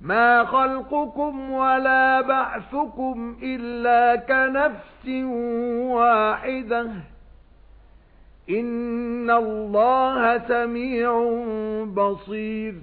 مَا خَلْقُكُمْ وَلَا بَعْثُكُمْ إِلَّا كَنَفْسٍ وَاحِدَةٍ إِنَّ اللَّهَ سَمِيعٌ بَصِيرٌ